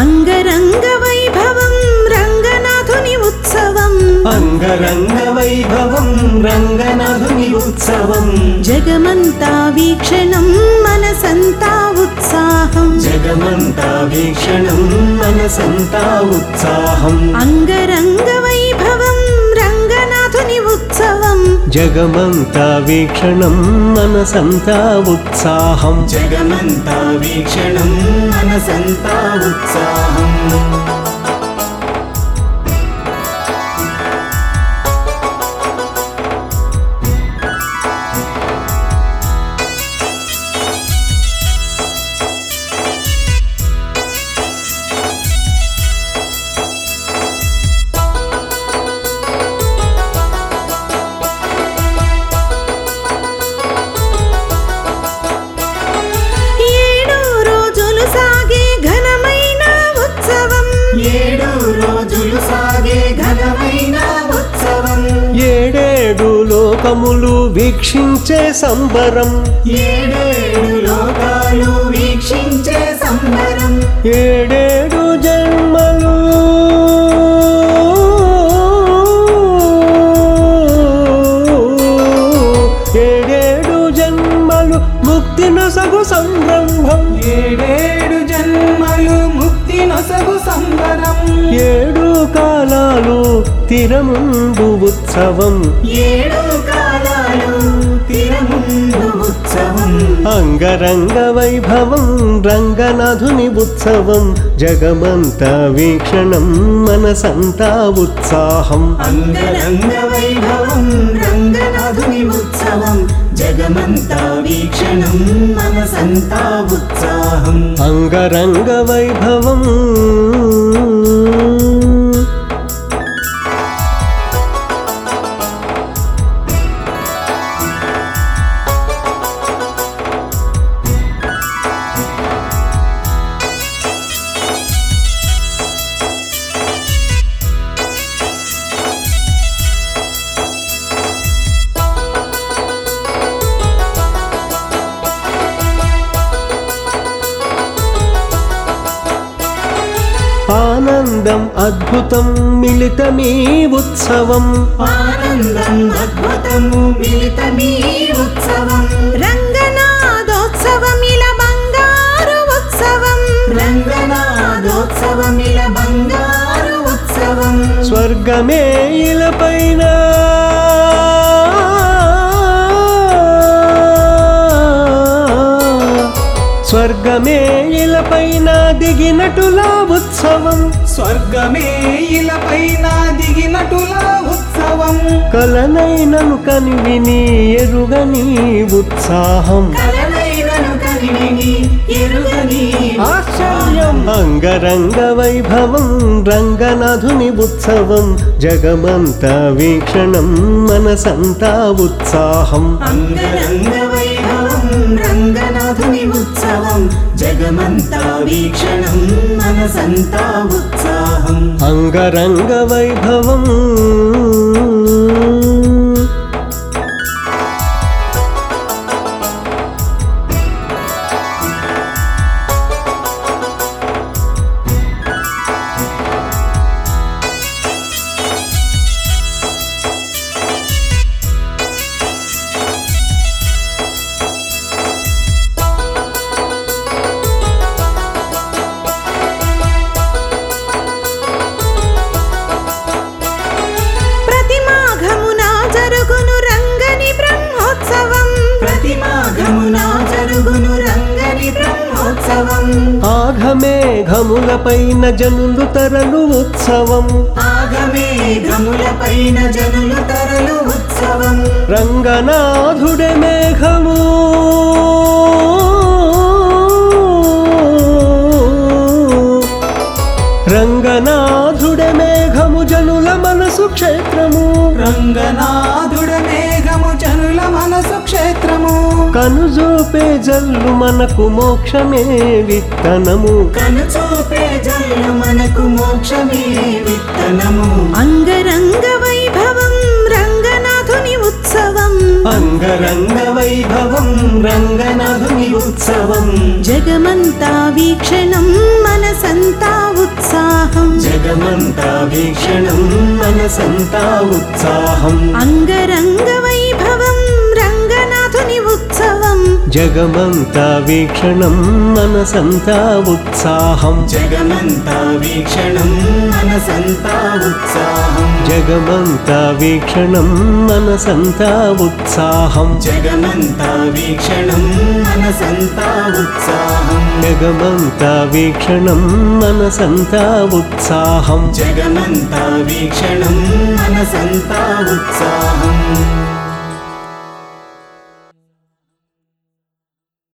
अङ्गरङ्गवैभवं रङ्गनाधुनि उत्सवम्। अङ्गरङ्गवैभवम् रङ्गनाधुनि उत्सवम्। जगमन्तावीक्षणम् मनसन्ता उत्साहम्। जगमन्ता वीक्षणं मनसन्ता उत्साहम्। अङ्गरङ्गवै జగమంతా వీక్షణం మనసంతా ఉత్సాహం. జగమంతా వీక్షణం మనసంతా ఉత్సాహం. లోకములు వీక్షించే సంబరం. ఏడేడు లోకాలు వీక్షించే సంబరం. ఏడేడు జన్మలు తిరముందు ఉత్సవం. అంగరంగ వైభవం రంగనాథుని ఉత్సవం. జగమంతా వీక్షణం మనసంతా ఉత్సాహం. అంగరంగ వైభవం రంగనాథుని ఉత్సవం. జగమంతా వీక్షణం మనసంతా ఉత్సాహం. అంగరంగ వైభవం. ఆనందం అద్భుతం మిళితమీ ఉత్సవం. ఆనందం అద్భుతము మిలితమీ ఉత్సవం. రంగనాథోత్సవమిల బంగారు ఉత్సవం. రంగనాథోత్సవమిల బంగారు ఉత్సవం. స్వర్గమే ఇలపైన. స్వర్గమే ఇలపైన దిగినటులా ఉత్సవం. స్వర్గమే ఇలపైన దిగినటులా ఉత్సవం. కలనైనను కనివిని ఎరుగని ఉత్సాహం. కలనైనను కనివిని ఎరుగని ఆశ్చర్యం. అంగరంగ వైభవం రంగనాథుని ఉత్సవం. జగమంతా వీక్షణం మనసంతా ఉత్సాహం. అంగరంగ వైభవం రంగనాథుని ఉత్సవం. జగమంతా వీక్షణం మనసంతా ఉత్సాహం. అంగరంగ వైభవం. బ్రహ్మోత్సవం ఆఘమే ఘములపైన జనులు తరలు ఉత్సవం. ఆగమే గములపైన జనులు తరలు ఉత్సవం. రంగనాథుడే మేఘము. రంగనాథుడే మేఘము జనుల మనసు క్షేత్రము. రంగనాథుడ మనసు క్షేత్రము. కనుజూపే జల్లు మనకు మోక్షమే విత్తనము కనుచూపే జల్లు మనకు మోక్షమే విత్తనము అంగరంగ వైభవం రంగనాథుని ఉత్సవం. అంగ రంగరంగ వైభవం రంగనాథుని ఉత్సవం. జగమంతా వీక్షణం మనసంతా ఉత్సాహం. జగమంతా వీక్షణం మనసంతా ఉత్సాహం. అంగరంగ వైభవం జగమంతా వీక్షణం మనసంతా ఉత్సాహం జగమంతా వీక్షణం మనసంతా ఉత్సాహం జగమంతా వీక్షణం మనసంతా ఉత్సాహం జగమంతా వీక్షణం మనసంతా ఉత్సాహం జగమంతా వీక్షణం మనసంతా ఉత్సాహం జగమంతా వీక్షణం మనసంతా ఉత్సాహం